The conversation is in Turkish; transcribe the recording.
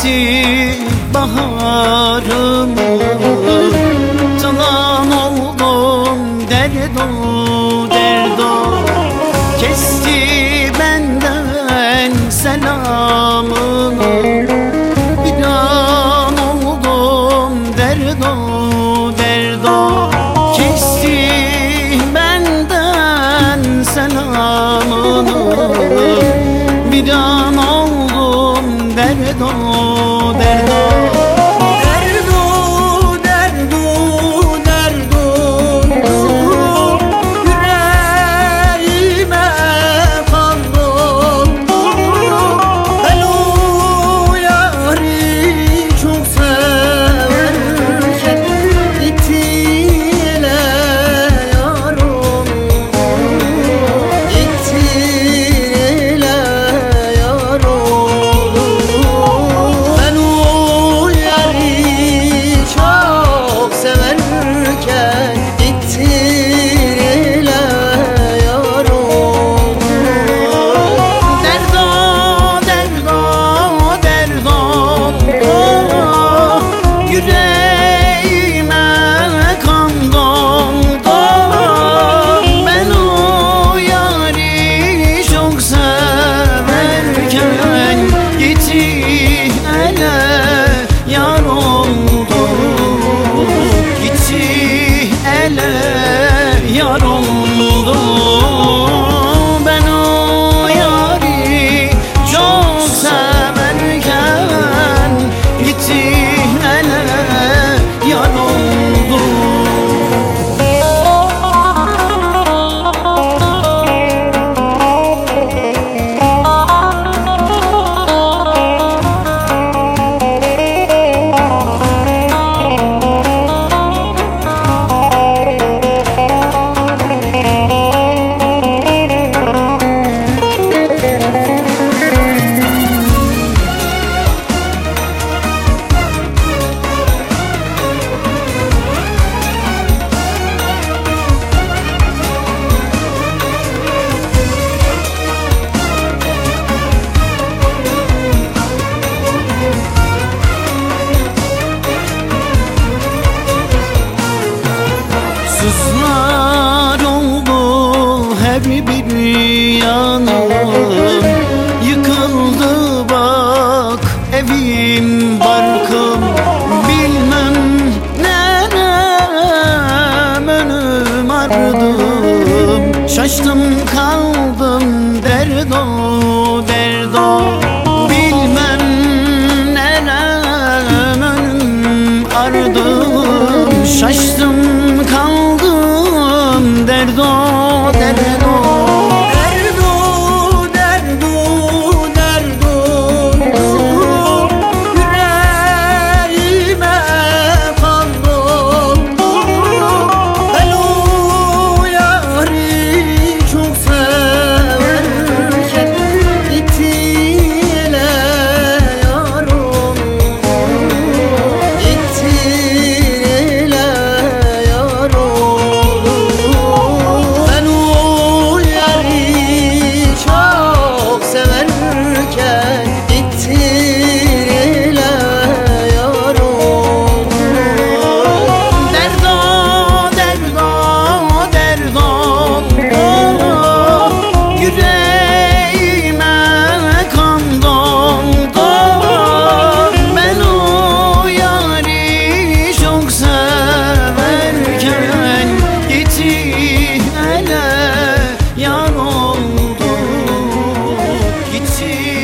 hasreti baharımı Talan oldum derdo derdo. Kesti benden selamını Bir an oldum derdo derdo. Kesti benden selamını Bir an Yıldızlar oldu her bir yanım perdón tener 心